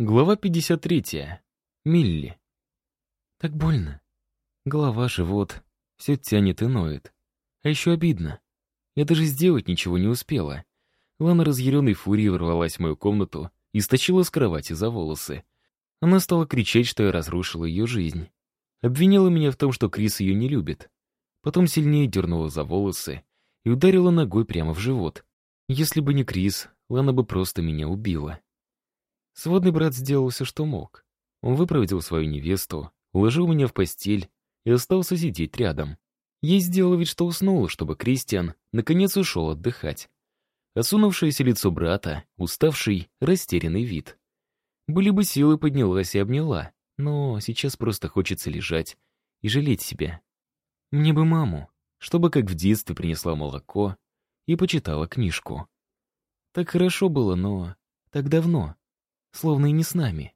Глава 53. Милли. Так больно. Голова, живот. Все тянет и ноет. А еще обидно. Я даже сделать ничего не успела. Лана разъяренной фурией ворвалась в мою комнату и стащила с кровати за волосы. Она стала кричать, что я разрушила ее жизнь. Обвинила меня в том, что Крис ее не любит. Потом сильнее дернула за волосы и ударила ногой прямо в живот. Если бы не Крис, Лана бы просто меня убила. Сводный брат сделал все, что мог. Он выпроводил свою невесту, уложил меня в постель и остался сидеть рядом. Ей сделала вид, что уснула, чтобы Кристиан наконец ушел отдыхать. Осунувшееся лицо брата, уставший, растерянный вид. Были бы силы, поднялась и обняла, но сейчас просто хочется лежать и жалеть себя. Мне бы маму, чтобы как в детстве принесла молоко и почитала книжку. Так хорошо было, но так давно словно и не с нами.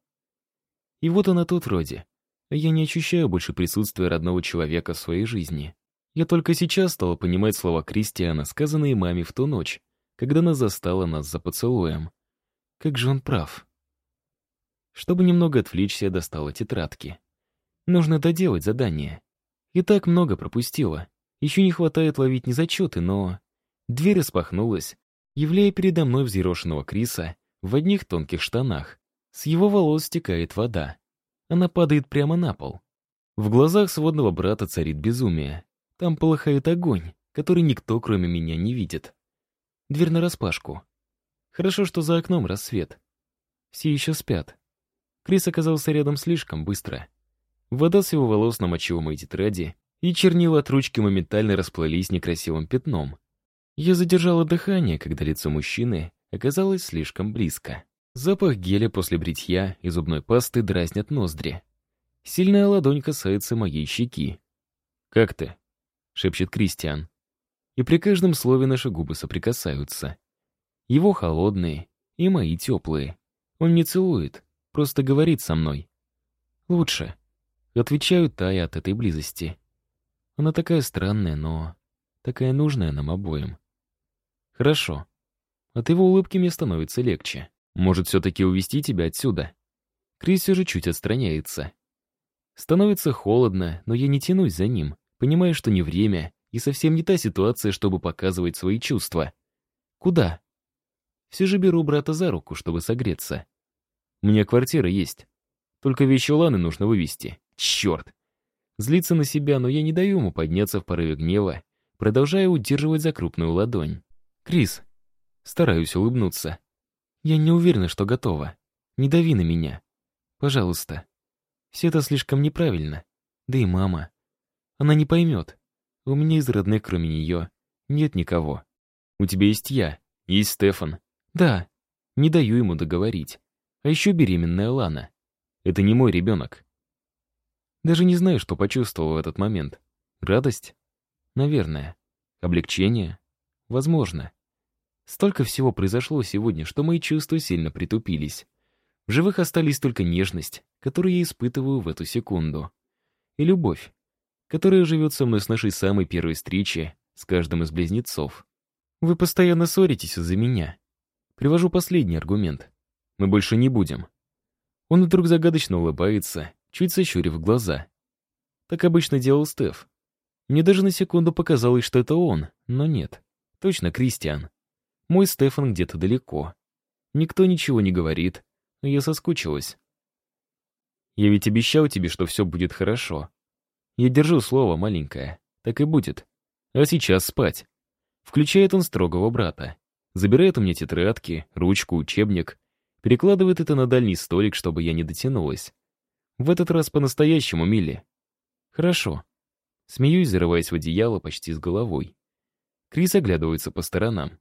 И вот она тут вроде. Я не ощущаю больше присутствия родного человека в своей жизни. Я только сейчас стала понимать слова Кристиана, сказанные маме в ту ночь, когда она застала нас за поцелуем. Как же он прав. Чтобы немного отвлечься, достала тетрадки. Нужно доделать задание. И так много пропустила. Еще не хватает ловить незачеты, но... Дверь распахнулась, являя передо мной взъерошенного Криса в одних тонких штанах. С его волос стекает вода. Она падает прямо на пол. В глазах сводного брата царит безумие. Там полыхает огонь, который никто, кроме меня, не видит. Дверь нараспашку. Хорошо, что за окном рассвет. Все еще спят. Крис оказался рядом слишком быстро. Вода с его волос намочила мои тетради, и чернила от ручки моментально расплылись некрасивым пятном. Я задержала дыхание, когда лицо мужчины оказалось слишком близко. Запах геля после бритья и зубной пасты дразнят ноздри. Сильная ладонь касается моей щеки. «Как ты?» — шепчет Кристиан. И при каждом слове наши губы соприкасаются. Его холодные и мои теплые. Он не целует, просто говорит со мной. «Лучше», — отвечаю тая от этой близости. Она такая странная, но такая нужная нам обоим. «Хорошо», от его улыбки мне становится легче. Может, все-таки увести тебя отсюда? Крис все же чуть отстраняется. Становится холодно, но я не тянусь за ним, понимаю, что не время и совсем не та ситуация, чтобы показывать свои чувства. Куда? Все же беру брата за руку, чтобы согреться. У меня квартира есть. Только вещи Ланы нужно вывести. Черт! Злится на себя, но я не даю ему подняться в порыве гнева, продолжая удерживать за крупную ладонь. «Крис, Стараюсь улыбнуться. Я не уверена, что готова. Не дави на меня. Пожалуйста. Все это слишком неправильно. Да и мама. Она не поймет. У меня из родных, кроме нее, нет никого. У тебя есть я, есть Стефан. Да, не даю ему договорить. А еще беременная Лана. Это не мой ребенок. Даже не знаю, что почувствовал в этот момент. Радость? Наверное. Облегчение? Возможно. Столько всего произошло сегодня, что мои чувства сильно притупились. В живых остались только нежность, которую я испытываю в эту секунду. И любовь, которая живет со мной с нашей самой первой встречи с каждым из близнецов. Вы постоянно ссоритесь из-за меня. Привожу последний аргумент. Мы больше не будем. Он вдруг загадочно улыбается, чуть сощурив глаза. Так обычно делал Стеф. Мне даже на секунду показалось, что это он, но нет. Точно Кристиан. Мой Стефан где-то далеко. Никто ничего не говорит, но я соскучилась. Я ведь обещал тебе, что все будет хорошо. Я держу слово, маленькая. Так и будет. А сейчас спать. Включает он строгого брата. Забирает у меня тетрадки, ручку, учебник. Перекладывает это на дальний столик, чтобы я не дотянулась. В этот раз по-настоящему, Милли. Хорошо. Смеюсь, зарываясь в одеяло почти с головой. Крис оглядывается по сторонам.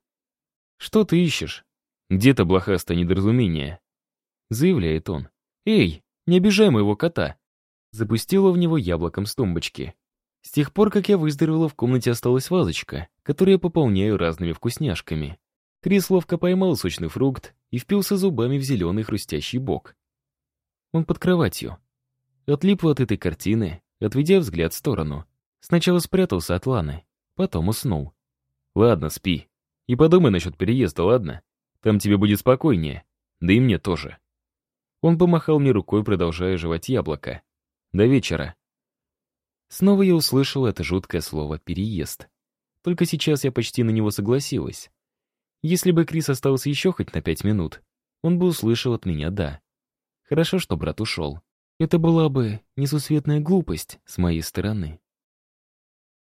«Что ты ищешь?» «Где-то блохастое недоразумение», — заявляет он. «Эй, не обижай моего кота!» Запустила в него яблоком с тумбочки. С тех пор, как я выздоровела, в комнате осталась вазочка, которую я пополняю разными вкусняшками. Крис ловко поймал сочный фрукт и впился зубами в зеленый хрустящий бок. Он под кроватью. Отлип от этой картины, отведя взгляд в сторону. Сначала спрятался от Ланы, потом уснул. «Ладно, спи», и подумай насчет переезда, ладно? Там тебе будет спокойнее. Да и мне тоже. Он помахал мне рукой, продолжая жевать яблоко. До вечера. Снова я услышал это жуткое слово «переезд». Только сейчас я почти на него согласилась. Если бы Крис остался еще хоть на пять минут, он бы услышал от меня «да». Хорошо, что брат ушел. Это была бы несусветная глупость с моей стороны.